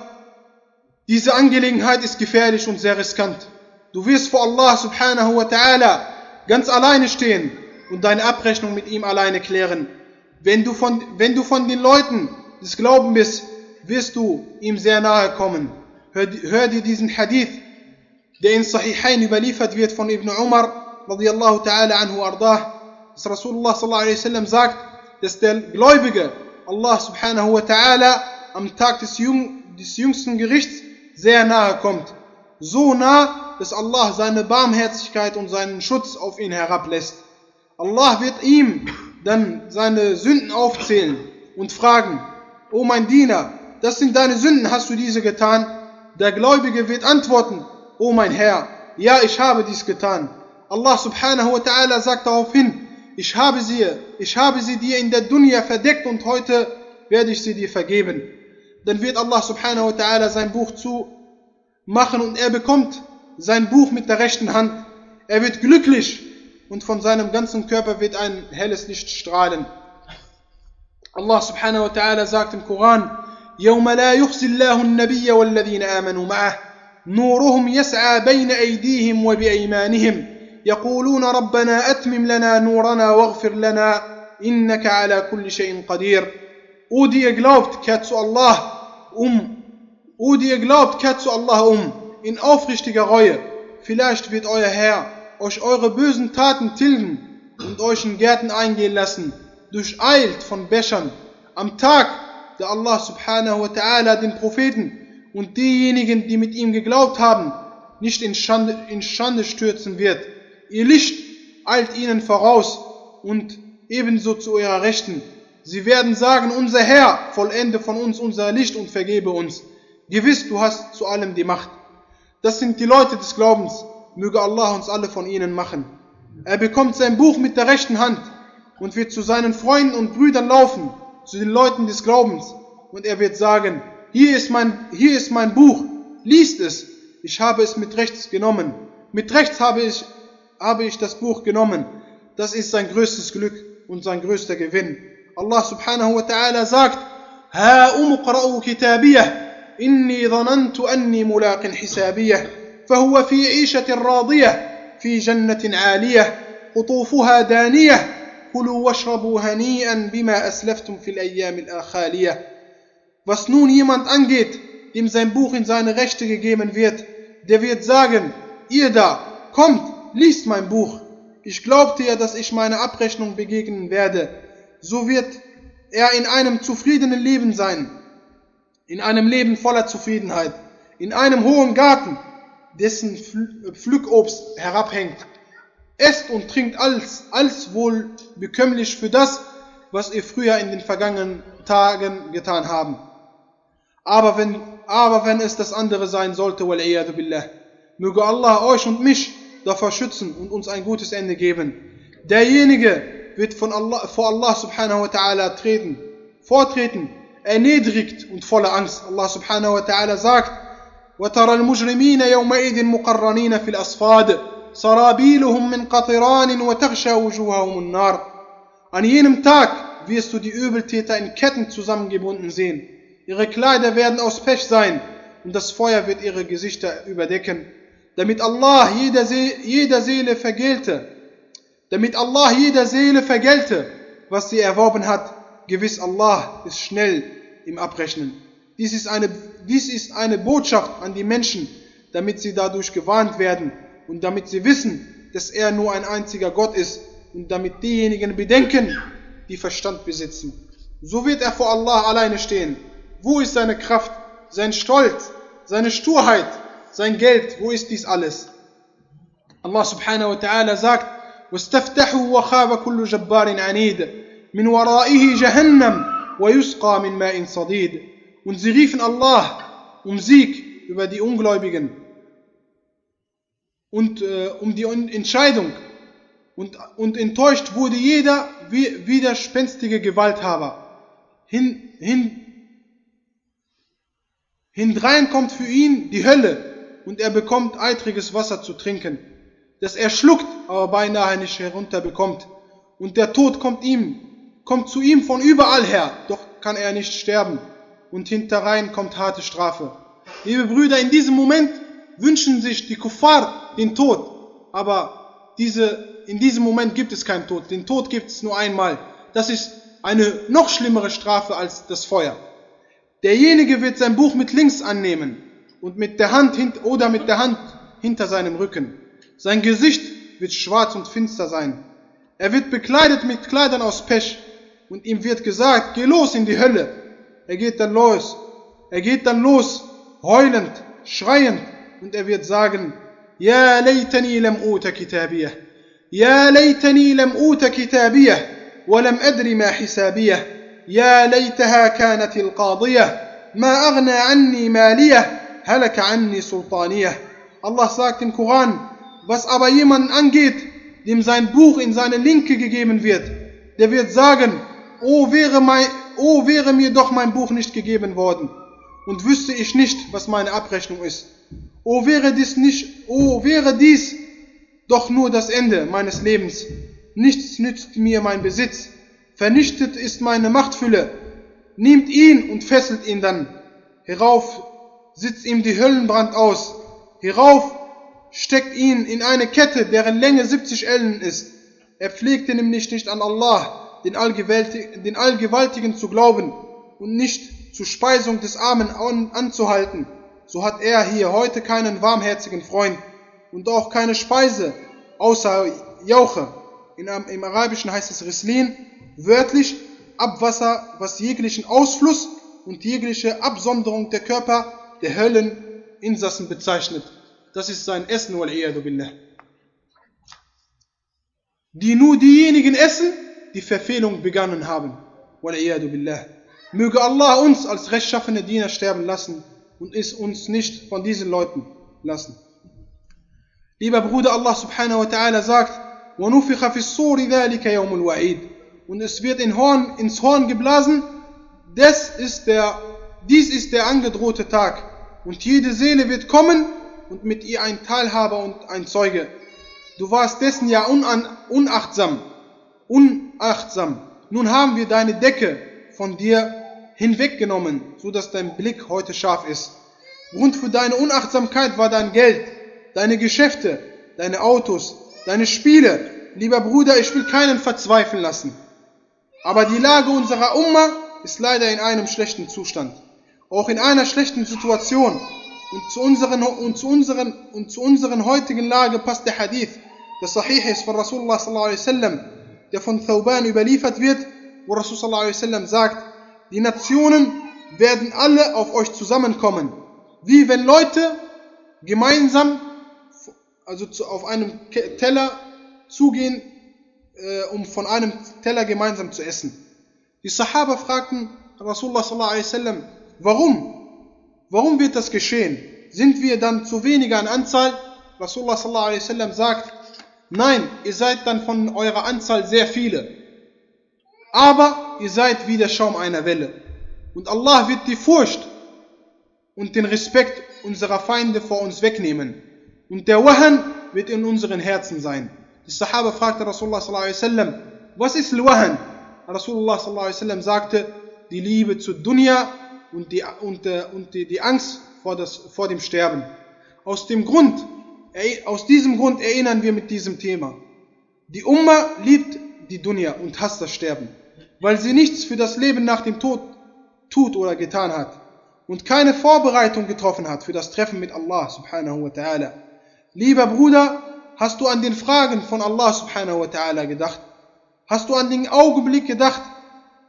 A: diese Angelegenheit ist gefährlich und sehr riskant. Du wirst vor Allah subhanahu wa ta'ala ganz alleine stehen und deine Abrechnung mit ihm alleine klären. Wenn du von, wenn du von den Leuten des Glauben bist, wirst du ihm sehr nahe kommen. Hör, hör dir diesen Hadith, der in Sahihain überliefert wird von Ibn Umar, radiallahu ta'ala anhu ardah, dass Rasulullah sallallahu alaihi wasallam sagt, dass der Gläubige, Allah subhanahu wa ta'ala, am Tag des, Jüng des jüngsten Gerichts sehr nahe kommt. So nah, dass Allah seine Barmherzigkeit und seinen Schutz auf ihn herablässt. Allah wird ihm dann seine Sünden aufzählen und fragen, O mein Diener, das sind deine Sünden, hast du diese getan? Der Gläubige wird antworten, O mein Herr, ja, ich habe dies getan. Allah subhanahu wa ta'ala sagt daraufhin, ich habe sie, ich habe sie dir in der Dunya verdeckt und heute werde ich sie dir vergeben. Dann wird Allah subhanahu wa ta'ala sein Buch zu machen und er bekommt sein Buch mit der rechten Hand. Er wird glücklich und von seinem ganzen Körper wird ein helles Licht strahlen. Allah subhanahu wa ta'ala sagt im Koran, يوم لا يخزي الله النبي والذين آمنوا معه نورهم يسعى بين أيديهم وبأيمانهم يقولون ربنا أتمم لنا نورنا واغفر لنا إنك على كل شيء قدير أودي أغلوبت كاتسو الله أم أودي أغلوبت كاتسو الله أم إن أوفريشتك غاية فلاشت فيت أويا هير أوش أوغ بوزن تاتن تلن und euch in Gärten eingehen lassen, durcheilt von Bechern. Am Tag, der Allah subhanahu wa ta'ala den Propheten und diejenigen, die mit ihm geglaubt haben, nicht in Schande, in Schande stürzen wird. Ihr Licht eilt ihnen voraus und ebenso zu ihrer Rechten. Sie werden sagen, unser Herr, vollende von uns unser Licht und vergebe uns. Gewiss, du hast zu allem die Macht. Das sind die Leute des Glaubens. Möge Allah uns alle von ihnen machen. Er bekommt sein Buch mit der rechten Hand und wird zu seinen Freunden und Brüdern laufen zu den Leuten des Glaubens und er wird sagen, hier ist mein, hier ist mein Buch, liest es, ich habe es mit rechts genommen, mit rechts habe ich, habe ich das Buch genommen. Das ist sein größtes Glück und sein größter Gewinn. Allah subhanahu wa ta'ala sagt, ha أمقرأوا kitabiyah, inni ظننت anni ملاق حسابيه فهو fi عيشة راضية fi jannatin عالية قطوفها دانيه Kulu washrabu hani'an bima aslaftum fil ayyam al Was nun jemand angeht, dem sein Buch in seine Rechte gegeben wird, der wird sagen, ihr da, kommt, liest mein Buch. Ich glaubte ja, dass ich meiner Abrechnung begegnen werde. So wird er in einem zufriedenen Leben sein, in einem Leben voller Zufriedenheit, in einem hohen Garten, dessen Pflückobst herabhängt Esst und trinkt alles, alles wohl bekömmlich für das, was ihr früher in den vergangenen Tagen getan haben. Aber wenn, aber wenn es das andere sein sollte, billah, möge Allah euch und mich davor schützen und uns ein gutes Ende geben. Derjenige wird von Allah, vor Allah subhanahu wa ta'ala treten, vortreten, erniedrigt und voller Angst. Allah subhanahu wa ta'ala sagt, وَتَرَى الْمُجْرِمِينَ يَوْمَئِذٍ مُقَرَّنِينَ فِي الْأَصْفَادِ min سرابيلهم من قطران وتغشى وجوههم nar An jenem Tag wirst du die Übeltäter in Ketten zusammengebunden sehen. Ihre Kleider werden aus Pech sein und das Feuer wird ihre Gesichter überdecken. Damit Allah jeder, See jeder Seele vergelte, damit Allah jeder Seele vergelte, was sie erworben hat. Gewiss Allah ist schnell im Abrechnen. Dies ist eine, dies ist eine Botschaft an die Menschen, damit sie dadurch gewarnt werden und damit sie wissen, dass er nur ein einziger Gott ist und damit diejenigen bedenken, die Verstand besitzen. So wird er vor Allah alleine stehen. Wo ist seine Kraft, sein Stolz, seine Sturheit, sein Geld? Wo ist dies alles? Allah subhanahu wa ta'ala sagt, واستفتحوا وخاب كل جبار عنيد من ورائه جهنم ويسقى من ماء صديد und sie riefen Allah um Sieg über die Ungläubigen und äh, um die Entscheidung. Und, und enttäuscht wurde jeder wie, widerspenstige Gewalthaber. Hin, hin, hindrein kommt für ihn die Hölle und er bekommt eitriges Wasser zu trinken, das er schluckt, aber beinahe nicht herunterbekommt. Und der Tod kommt ihm, kommt zu ihm von überall her, doch kann er nicht sterben. Und hinterein kommt harte Strafe. Liebe Brüder, in diesem Moment wünschen sich die Kuffar den Tod. Aber diese, in diesem Moment gibt es keinen Tod. Den Tod gibt es nur einmal. Das ist eine noch schlimmere Strafe als das Feuer. Derjenige wird sein Buch mit links annehmen und mit der Hand hint oder mit der Hand hinter seinem Rücken. Sein Gesicht wird schwarz und finster sein. Er wird bekleidet mit Kleidern aus Pech und ihm wird gesagt, geh los in die Hölle. Er geht dann los. Er geht dann los, heulend, schreiend und er wird sagen, يا ليتني لم أوت كتابيه يا ليتني لم أوت كتابيه ولم أدر ما حسابيه يا ليتها كانت القاضية ما أغنى عني مالية هلك عني سلطانية Allah sagt im Koran, was aber jemanden angeht, dem sein Buch in seine Linke gegeben wird, der wird sagen, O oh, wäre, mein, o oh, wäre mir doch mein Buch nicht gegeben worden, und wüsste ich nicht, was meine Abrechnung ist. O oh, wäre dies nicht, o oh, wäre dies doch nur das Ende meines Lebens. Nichts nützt mir mein Besitz. Vernichtet ist meine Machtfülle. Nehmt ihn und fesselt ihn dann. Hierauf sitzt ihm die Höllenbrand aus. Hierauf steckt ihn in eine Kette, deren Länge 70 Ellen ist. Er pflegte nämlich nicht an Allah, den Allgewaltigen, den Allgewaltigen zu glauben und nicht zur Speisung des Armen anzuhalten so hat er hier heute keinen warmherzigen Freund und auch keine Speise außer Jauche. In, Im Arabischen heißt es Rislin, wörtlich Abwasser, was jeglichen Ausfluss und jegliche Absonderung der Körper der Hölleninsassen bezeichnet. Das ist sein Essen, billah. Die nur diejenigen essen, die Verfehlung begangen haben, billah. Möge Allah uns als rechtschaffene Diener sterben lassen und ist uns nicht von diesen Leuten lassen. Lieber Bruder, Allah subhanahu wa ta'ala sagt, وَنُفِخَ فِي الصُّورِ ذَلِكَ يَوْمُ الْوَعِيدِ Und es wird in Horn, ins Horn geblasen, das ist der, dies ist der angedrohte Tag. Und jede Seele wird kommen und mit ihr ein Teilhaber und ein Zeuge. Du warst dessen ja unan, unachtsam, unachtsam. Nun haben wir deine Decke von dir hinweggenommen, sodass dein Blick heute scharf ist. Grund für deine Unachtsamkeit war dein Geld, deine Geschäfte, deine Autos, deine Spiele. Lieber Bruder, ich will keinen verzweifeln lassen. Aber die Lage unserer Umma ist leider in einem schlechten Zustand. Auch in einer schlechten Situation. Und zu unseren, und zu unseren, und zu unseren heutigen Lage passt der Hadith, der Sahih ist von Rasulullah sallallahu alaihi wasallam, der von Thauban überliefert wird, wo Rasul sallallahu alaihi wasallam sagt, die Nationen werden alle auf euch zusammenkommen, wie wenn Leute gemeinsam, also zu, auf einem Teller zugehen, äh, um von einem Teller gemeinsam zu essen. Die Sahaba fragten Rasulullah sallallahu alaihi wasallam, warum? Warum wird das geschehen? Sind wir dann zu weniger an Anzahl? Rasulullah sallallahu alaihi wasallam sagt, nein, ihr seid dann von eurer Anzahl sehr viele. Aber ihr seid wie der Schaum einer Welle. Und Allah wird die Furcht und den Respekt unserer Feinde vor uns wegnehmen. Und der Wahan wird in unseren Herzen sein. Die Sahaba fragte Rasulullah sallallahu alaihi wasallam, was ist Al-Wahan? Rasulullah sallallahu alaihi wasallam sagte, die Liebe zu Dunya und die, und, äh, und die, die Angst vor, das, vor dem Sterben. Aus dem Grund, aus diesem Grund erinnern wir mit diesem Thema. Die Umma liebt die Dunya und hasst das Sterben weil sie nichts für das Leben nach dem Tod tut oder getan hat und keine Vorbereitung getroffen hat für das Treffen mit Allah subhanahu wa ta'ala. Lieber Bruder, hast du an den Fragen von Allah subhanahu wa ta'ala gedacht? Hast du an den Augenblick gedacht,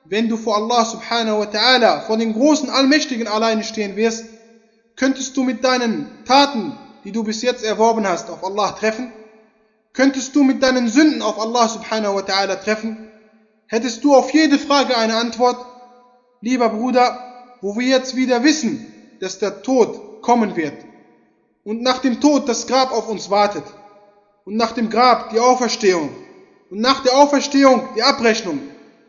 A: wenn du vor Allah subhanahu wa ta'ala, vor den großen Allmächtigen alleine stehen wirst, könntest du mit deinen Taten, die du bis jetzt erworben hast, auf Allah treffen? Könntest du mit deinen Sünden auf Allah subhanahu wa ta'ala treffen? hättest du auf jede Frage eine Antwort. Lieber Bruder, wo wir jetzt wieder wissen, dass der Tod kommen wird und nach dem Tod das Grab auf uns wartet und nach dem Grab die Auferstehung und nach der Auferstehung die Abrechnung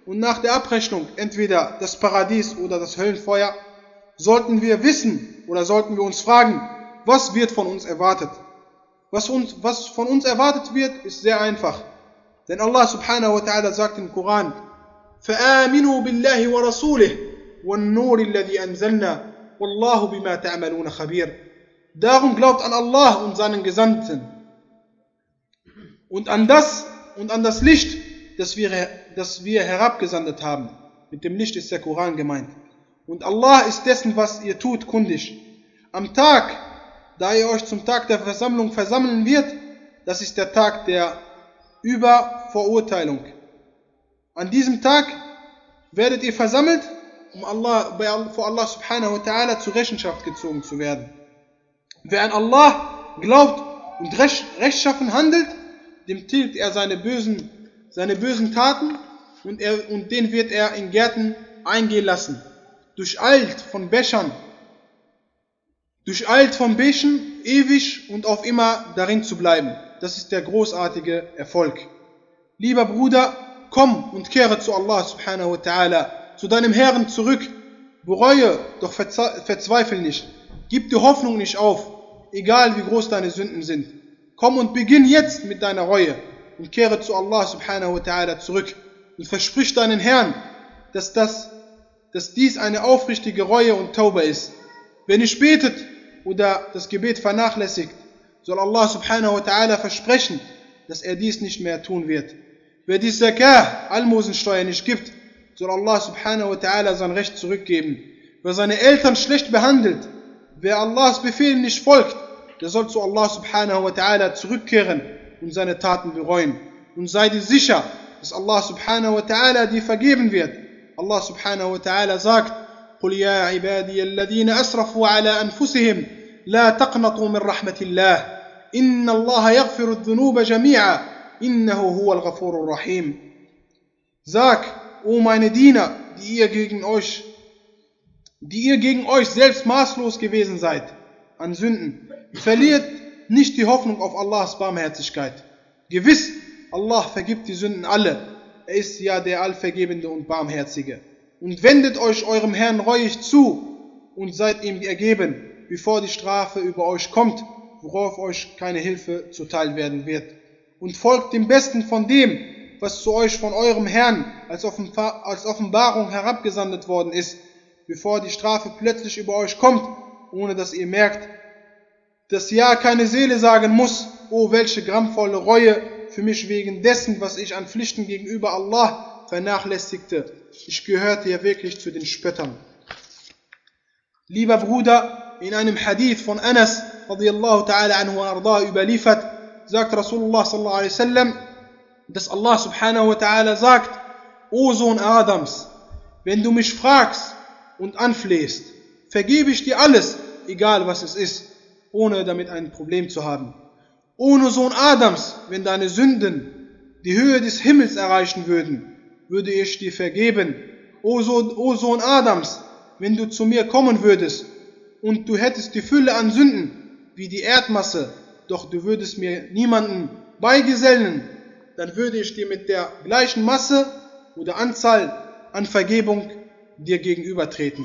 A: und nach der Abrechnung entweder das Paradies oder das Höllenfeuer, sollten wir wissen oder sollten wir uns fragen, was wird von uns erwartet? Was, uns, was von uns erwartet wird, ist sehr einfach. Denn Allah subhanahu wa ta'ala sagt im Koran, فآمنوا بالله ورسوله والنور الذي أنزلنا والله بما تعملون خبير. Darum glaubt an Allah und seinen Gesandten und an das und an das Licht, das wir, das wir herabgesandet haben. Mit dem Licht ist der Koran gemeint. Und Allah ist dessen, was ihr tut, kundig. Am Tag, da ihr euch zum Tag der Versammlung versammeln wird, das ist der Tag der über Verurteilung. An diesem Tag werdet ihr versammelt, um Allah, vor Allah subhanahu wa ta'ala zur Rechenschaft gezogen zu werden. Wer an Allah glaubt und rechtschaffen handelt, dem tilgt er seine bösen, seine bösen Taten und, er, und den wird er in Gärten eingehen lassen. Durcheilt von Bechern, durcheilt von Bächen, ewig und auf immer darin zu bleiben das ist der großartige Erfolg. Lieber Bruder, komm und kehre zu Allah subhanahu wa ta'ala, zu deinem Herrn zurück. Bereue, doch verzweifle nicht. Gib die Hoffnung nicht auf, egal wie groß deine Sünden sind. Komm und beginn jetzt mit deiner Reue und kehre zu Allah subhanahu wa ta'ala zurück und versprich deinen Herrn, dass, das, dass dies eine aufrichtige Reue und Taube ist. Wenn ihr spätet oder das Gebet vernachlässigt, soll Allah subhanahu wa ta'ala versprechen, dass er dies nicht mehr tun wird. Wer die Zakah, Almosensteuer, nicht gibt, soll Allah subhanahu wa ta'ala sein Recht zurückgeben. Wer seine Eltern schlecht behandelt, wer Allahs Befehlen nicht folgt, der soll zu Allah subhanahu wa ta'ala zurückkehren und seine Taten bereuen. Und sei dir sicher, dass Allah subhanahu wa ta'ala dir vergeben wird. Allah subhanahu wa ta'ala sagt, قل يا عبادي الذين أسرفوا على أنفسهم لا تقنطوا من رحمة الله إن الله يغفر الذنوب جميعا إنه هو الغفور الرحيم Sag, o meine Diener, die ihr gegen euch, die ihr gegen euch selbst maßlos gewesen seid an Sünden, verliert nicht die Hoffnung auf Allahs Barmherzigkeit. Gewiss, Allah vergibt die Sünden alle. Er ist ja der Allvergebende und Barmherzige. Und wendet euch eurem Herrn reuig zu und seid ihm ergeben bevor die Strafe über euch kommt, worauf euch keine Hilfe zuteil werden wird. Und folgt dem Besten von dem, was zu euch von eurem Herrn als, Offenbar als Offenbarung herabgesandet worden ist, bevor die Strafe plötzlich über euch kommt, ohne dass ihr merkt, dass ja keine Seele sagen muss, oh welche grammvolle Reue für mich wegen dessen, was ich an Pflichten gegenüber Allah vernachlässigte. Ich gehörte ja wirklich zu den Spöttern. Lieber Bruder, in einem Hadith von Anas radiallahu ta'ala anhu arda überliefert, sagt Rasulullah sallallahu alaihi wasallam, dass Allah subhanahu wa ta'ala sagt, O Sohn Adams, wenn du mich fragst und anflehst, vergebe ich dir alles, egal was es ist, ohne damit ein Problem zu haben. Ohne Sohn Adams, wenn deine Sünden die Höhe des Himmels erreichen würden, würde ich dir vergeben. O Sohn, o Sohn Adams, wenn du zu mir kommen würdest und du hättest die Fülle an Sünden, wie die Erdmasse, doch du würdest mir niemanden beigesellen, dann würde ich dir mit der gleichen Masse oder Anzahl an Vergebung dir gegenübertreten.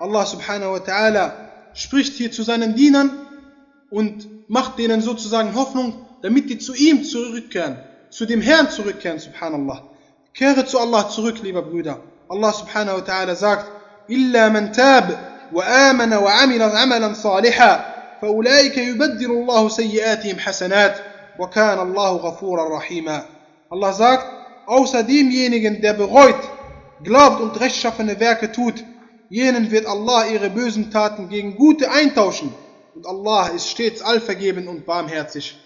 A: Allah subhanahu wa ta'ala spricht hier zu seinen Dienern und macht denen sozusagen Hoffnung, damit die zu ihm zurückkehren, zu dem Herrn zurückkehren, subhanallah. Kehre zu Allah zurück, lieber Brüder. Allah subhanahu wa ta'ala sagt, إِلَّا مَنْ تَابِ وآمن وعمل عملا صالحا فأولئك يبدل الله سيئاتهم حسنات وكان الله غفورا رحيما الله sagt, außer demjenigen, der bereut, glaubt und rechtschaffene Werke tut, jenen wird Allah ihre bösen Taten gegen gute eintauschen und Allah ist stets allvergebend und barmherzig.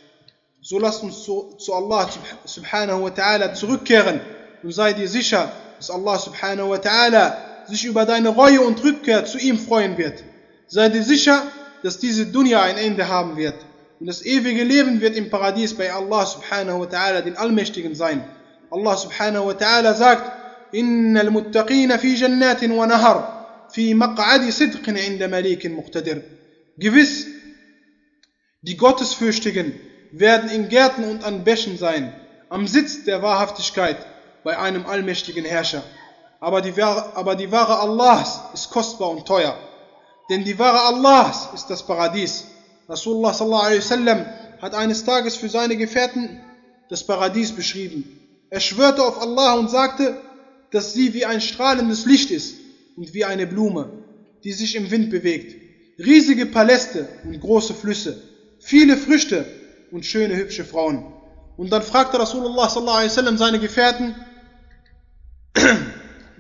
A: So lasst uns zu, zu Allah subhanahu wa ta'ala zurückkehren und sei dir sicher, dass Allah subhanahu wa ta'ala sich über deine Reue und Rückkehr zu ihm freuen wird. Sei dir sicher, dass diese Dunya ein Ende haben wird. Und das ewige Leben wird im Paradies bei Allah subhanahu wa ta'ala, den Allmächtigen, sein. Allah subhanahu wa ta'ala sagt, إن المتقين في جنات ونهر في مقعد صدق عند مليك مقتدر Gewiss, die Gottesfürchtigen werden in Gärten und an Bächen sein, am Sitz der Wahrhaftigkeit bei einem allmächtigen Herrscher aber die, aber die Ware Allahs ist kostbar und teuer. Denn die Ware Allahs ist das Paradies. Rasulullah sallallahu alaihi wasallam hat eines Tages für seine Gefährten das Paradies beschrieben. Er schwörte auf Allah und sagte, dass sie wie ein strahlendes Licht ist und wie eine Blume, die sich im Wind bewegt. Riesige Paläste und große Flüsse, viele Früchte und schöne, hübsche Frauen. Und dann fragte Rasulullah sallallahu alaihi wasallam seine Gefährten,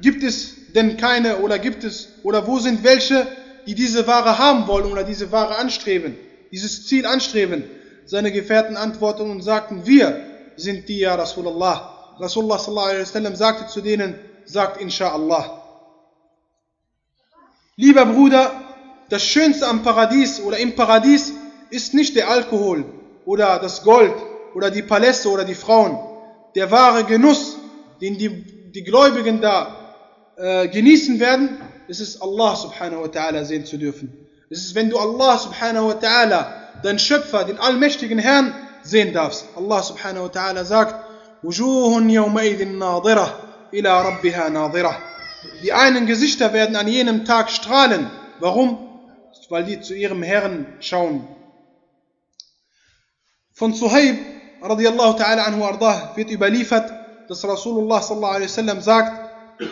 A: Gibt es denn keine oder gibt es oder wo sind welche, die diese Ware haben wollen oder diese Ware anstreben, dieses Ziel anstreben? Seine Gefährten antworteten und sagten, wir sind die, ja Rasulullah. Rasulullah sallallahu alaihi wasallam sagte zu denen, sagt inshaAllah. Lieber Bruder, das Schönste am Paradies oder im Paradies ist nicht der Alkohol oder das Gold oder die Paläste oder die Frauen. Der wahre Genuss, den die, die Gläubigen da genießen werden, ist es Allah subhanahu wa ta'ala sehen zu dürfen. Es ist, wenn du Allah subhanahu wa ta'ala, deinen Schöpfer, den allmächtigen Herrn, sehen darfst. Allah subhanahu wa ta'ala sagt, Die einen Gesichter werden an jenem Tag strahlen. Warum? Weil die zu ihrem Herrn schauen. Von Suhaib radiallahu ta'ala anhu ardah wird überliefert, dass Rasulullah sallallahu alaihi wasallam sagt,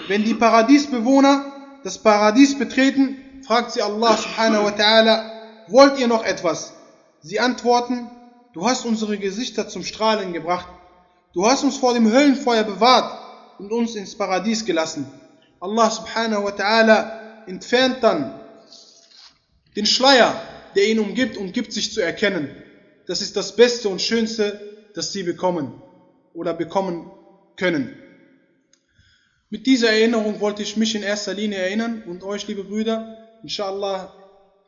A: wenn die Paradiesbewohner das Paradies betreten, fragt sie Allah subhanahu wa ta'ala, wollt ihr noch etwas? Sie antworten, du hast unsere Gesichter zum Strahlen gebracht, du hast uns vor dem Höllenfeuer bewahrt und uns ins Paradies gelassen. Allah subhanahu wa ta'ala entfernt dann den Schleier, der ihn umgibt und gibt sich zu erkennen. Das ist das Beste und Schönste, das sie bekommen oder bekommen können. Mit dieser Erinnerung wollte ich mich in erster Linie erinnern und euch, liebe Brüder, inshallah,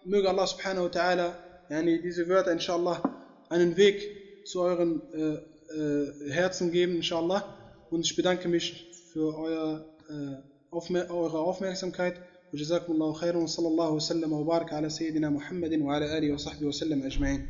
A: möge Allah subhanahu wa ta'ala yani diese Wörter inshallah einen Weg zu euren äh, äh, Herzen geben, inshallah. Und ich bedanke mich für euer, äh, Aufmer eure Aufmerksamkeit. وجزاكم الله خيرا وصلى الله وسلم وبارك على سيدنا محمد وعلى اله وصحبه وسلم اجمعين